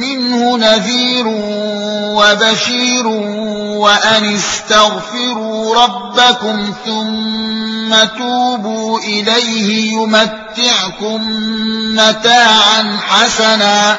منه نذير وبشير وأن استغفروا ربكم ثم توبوا إليه يمتعكم متاعا حسنا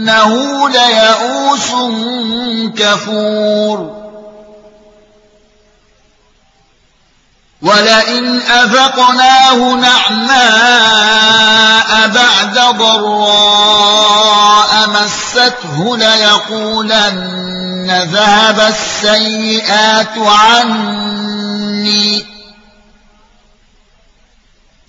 إنه ليئوس كفور. ولئن أذقناه نعماء بعد ضراء مسته ليقولن ذهب السيئات عني.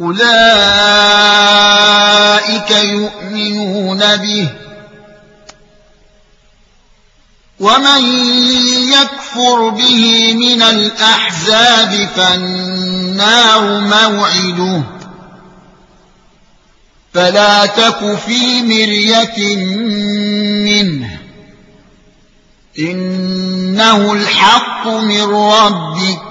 أولئك يؤمنون به. ومن يكفر به من الأحزاب فالنار موعده. فلا تك في مرية منه. إنه الحق من ربك.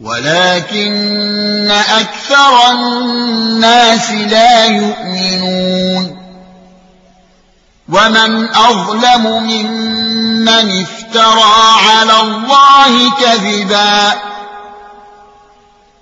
ولكن أكثر الناس لا يؤمنون. ومن أظلم ممن افترى على الله كذبا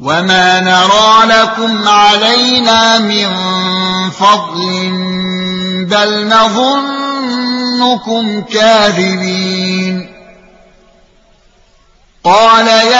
وما نرى لكم علينا من فضل بل نظنكم كاذبين قال يا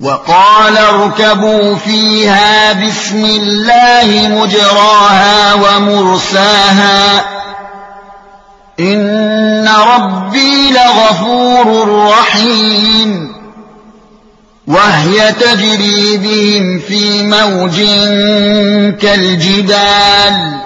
وقال اركبوا فيها بسم الله مجراها ومرساها إن ربي لغفور رحيم وهي تجري بهم في موج كالجبال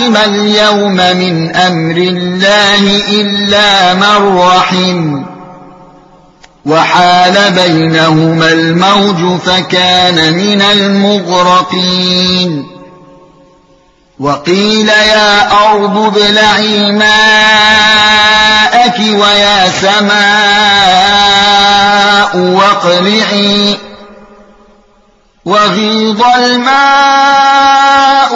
عاصم اليوم من أمر الله إلا من رحم وحال بينهما الموج فكان من المغرقين وقيل يا أرض ابلعي ماءك ويا سماء واقلعي وغيض الماء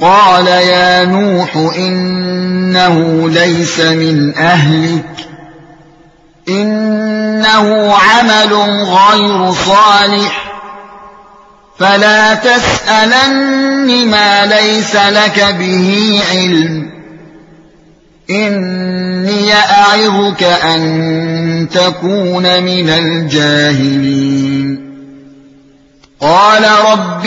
قال يا نوح إنه ليس من أهلك إنه عمل غير صالح فلا تسألن ما ليس لك به علم إني أعظك أن تكون من الجاهلين. قال رب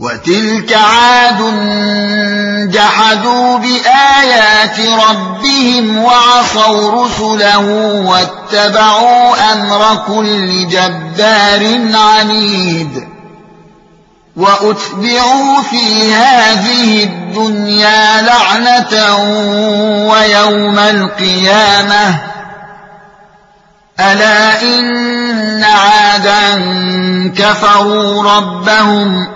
وتلك عاد جحدوا بآيات ربهم وعصوا رسله واتبعوا أمر كل جبار عنيد وأتبعوا في هذه الدنيا لعنة ويوم القيامة ألا إن عادا كفروا ربهم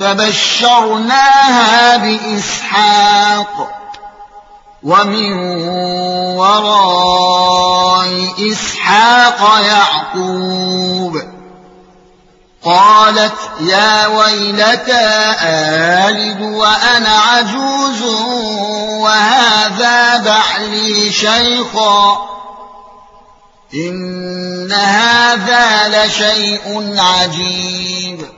فبشرناها بإسحاق ومن وراء إسحاق يعقوب قالت يا ويلتى آلد وأنا عجوز وهذا بعلي شيخا إن هذا لشيء عجيب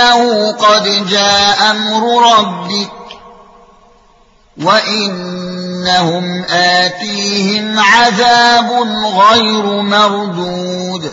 إنه قد جاء أمر ربك وإنهم آتيهم عذاب غير مردود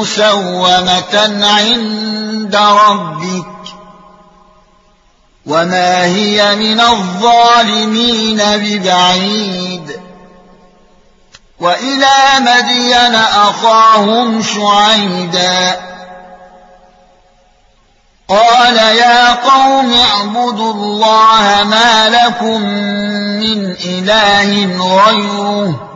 مسومة عند ربك وما هي من الظالمين ببعيد وإلى مدين أخاهم شعيدا قال يا قوم اعبدوا الله ما لكم من إله غيره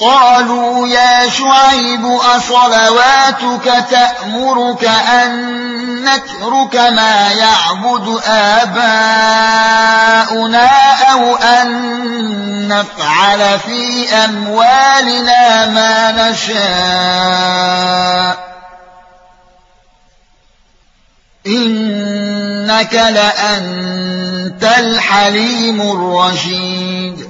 قالوا يا شعيب أصلواتك تأمرك أن نترك ما يعبد آباؤنا أو أن نفعل في أموالنا ما نشاء؟ إنك لأنت الحليم الرشيد.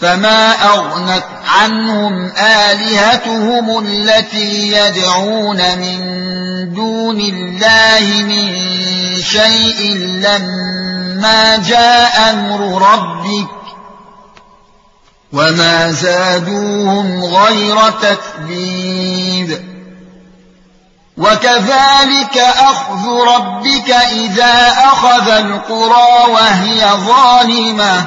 فما أغنت عنهم آلهتهم التي يدعون من دون الله من شيء لما جاء أمر ربك وما زادوهم غير تتبيب وكذلك أخذ ربك إذا أخذ القرى وهي ظالمة.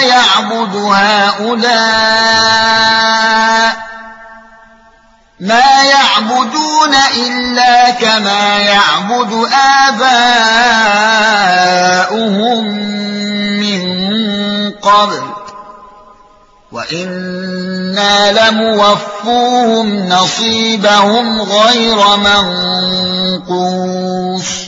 يعبد هؤلاء ما يعبدون إلا كما يعبد آباؤهم من قبل وإنا لموفوهم نصيبهم غير منقوص